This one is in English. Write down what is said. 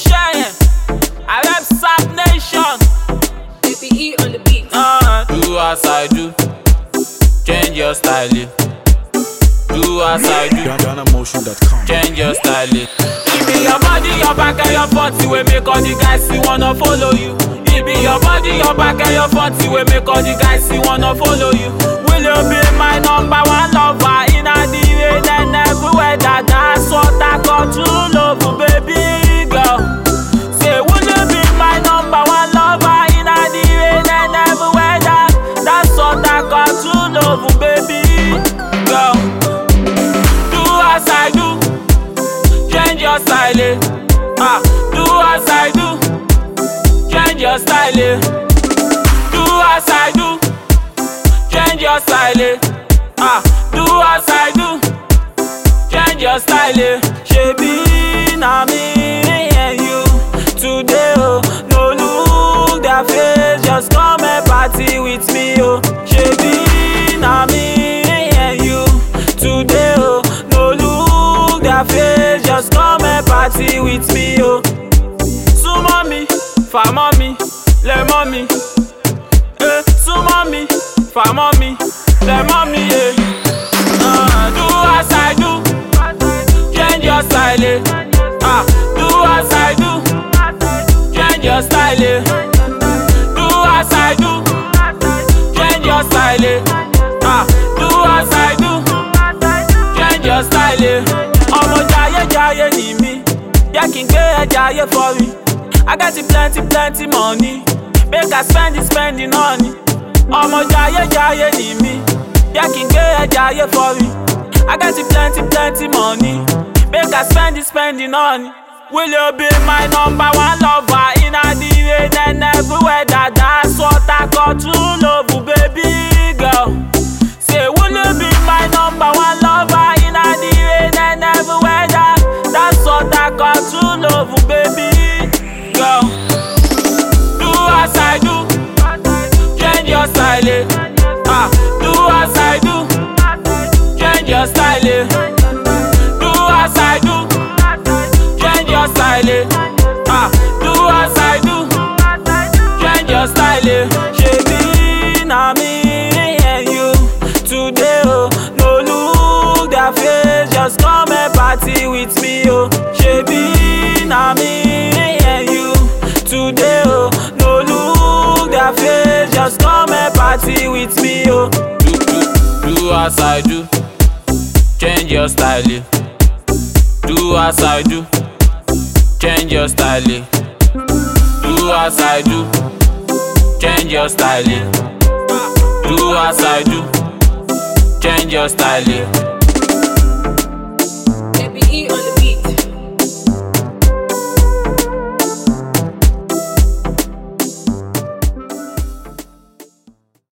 iṣẹ́ yẹn. I rep Sap Nation. APE on the beat. Uh, do as I do. Change your style. Do as I do. GhanaMotion.com. Change your style. It be your body, your back, and your body wey make all the guys see wanna follow you. It be your body, your back, and your body wey make all the guys see wanna follow you. Will you be my number one lover Ah, do as I do, change your style. eh. Do as I do, change your style. eh. Ah, do as I do, change your style. eh. Shebi na me and you today. Oh, no look their face, just come and party with me. Oh, shebi na me and you today. Oh, no look their face, just come and party with fàmọ́ mi, lẹ́mọ́ mi. Eh, súnmọ́ mi, fàmọ́ mi, lẹ́mọ́ mi. Eh. Uh, do as I do, change your style. Ah, do as I do, change your style. Do as I do, change your style. Ah, do as I do, change your style. Eh. ọmọ jayé jayé ni mí jẹ́ kí n gbé ẹ jayé for me. I got the plenty plenty money make I spend it spend it money. ọmọ jayé jayé ni mí jẹ́ kí n gbé ẹ jayé for me. I got the plenty plenty money make I spend it spend it money. Will you be my number one lover in a rain and everywhere? That I with me, oh Shebi, na me and you. Today, oh No look their face. Just come and party with me, oh Do, do, do as I do. Change your style Do as I do. Change your style Do as I do. Change your style Do as I do. Change your style eat on